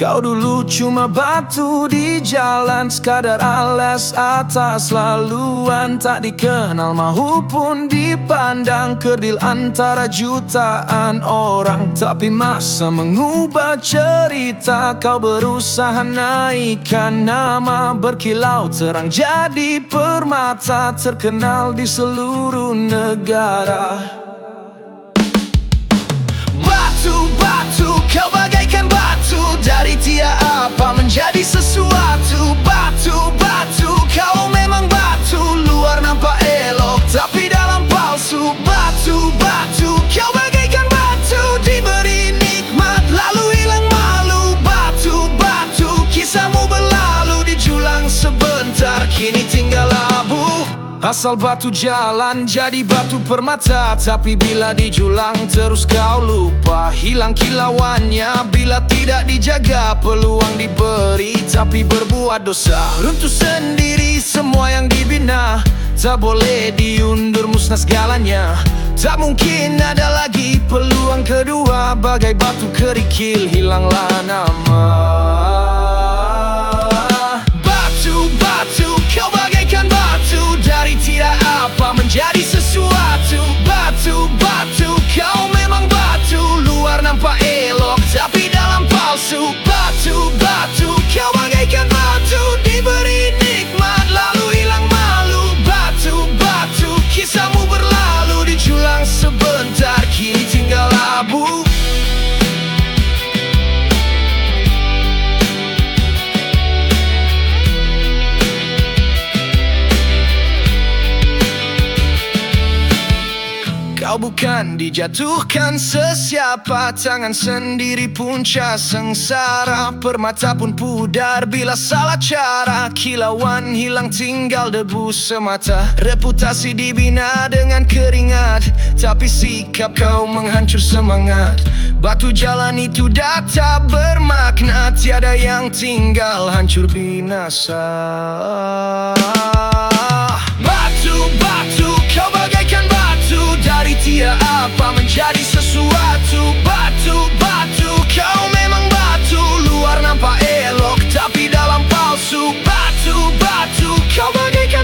Kau dulu cuma batu di jalan Sekadar alas atas laluan. Tak dikenal mahupun dipandang Kerdil antara jutaan orang. Tapi masa mengubah cerita Kau berusaha naikkan nama. Berkilau terang jadi permata Terkenal di seluruh negara kini tinggal abu. Asal batu jalan jadi batu permata. Tapi bila dijulang terus kau lupa. Hilang kilauannya bila tidak dijaga. Peluang diberi tapi berbuat dosa. Runtuh sendiri semua yang dibina. Tak boleh diundur musnah segalanya. Tak mungkin ada lagi peluang kedua. Bagai batu kerikil hilanglah nama Kau bukan dijatuhkan sesiapa. Tangan sendiri punca sengsara Permata pun pudar bila salah cara. Kilauan hilang tinggal debu semata. Reputasi dibina dengan keringat. Tapi sikap kau menghancur semangat. Batu jalan itu dah tak bermakna. Tiada yang tinggal hancur binasa jadi sesuatu Batu, batu, kau memang batu. Luar nampak elok, tapi dalam palsu. Batu, batu, kau bagaikan